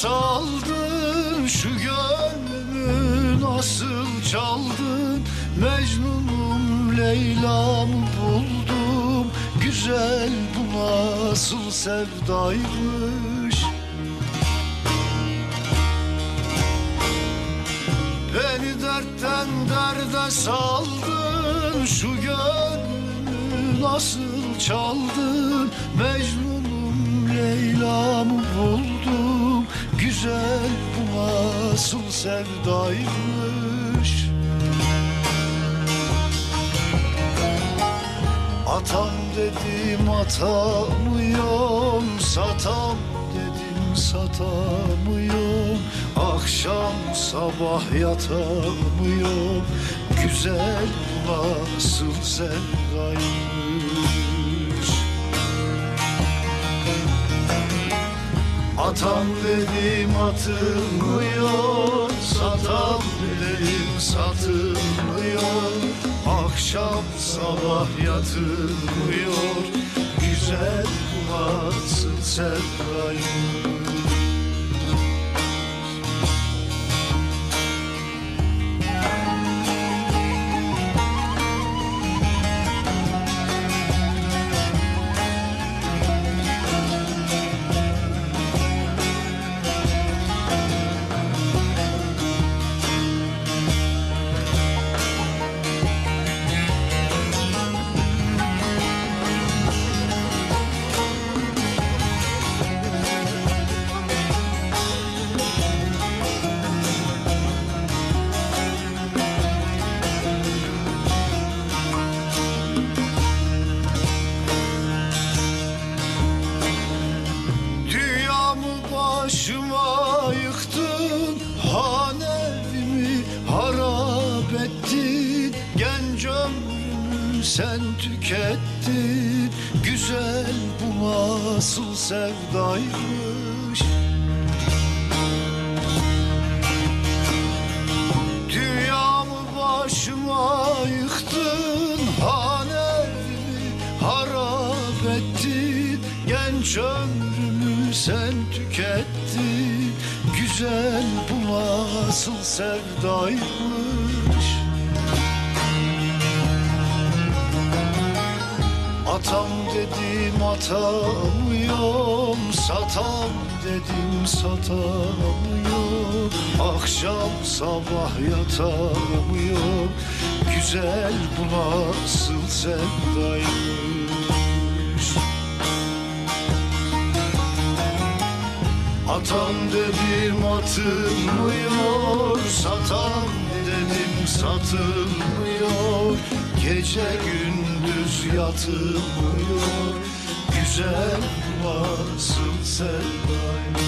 saldın şu gönlümü nasıl çaldın? Mecnun'um Leyla'mı buldum. Güzel bu nasıl sevdaymış. Beni dertten derde saldın şu gönlümü nasıl çaldın? Mecnun'um Leyla'mı buldum. Güzel bu nasıl sevdaymış. Atam dedim atamıyorum. Satam dedim satamıyorum. Akşam sabah yatamıyorum. Güzel bu nasıl sevdaymış Atam dedim atılmıyor Satam dedim satılmıyor. Akşam sabah yatılmıyor Güzel bu nasıl sevdaymış başıma yıktın Hanevimi harap ettin. Genç ömrümü sen tükettin. Güzel bu nasıl sevdaymış. Dünyamı başıma yıktın Hanevimi harap ettin Genç ömrümü sen tükettin Güzel bu nasıl sevdaymış. Atam dedim atamıyorum Satam dedim satamıyorum. Akşam sabah yatamıyorum Güzel bu nasıl sevdaymış Atam dedim atılmıyor Satam dedim satılmıyor. Gece gündüz yatılmıyor. Güzel nasıl sevdaymış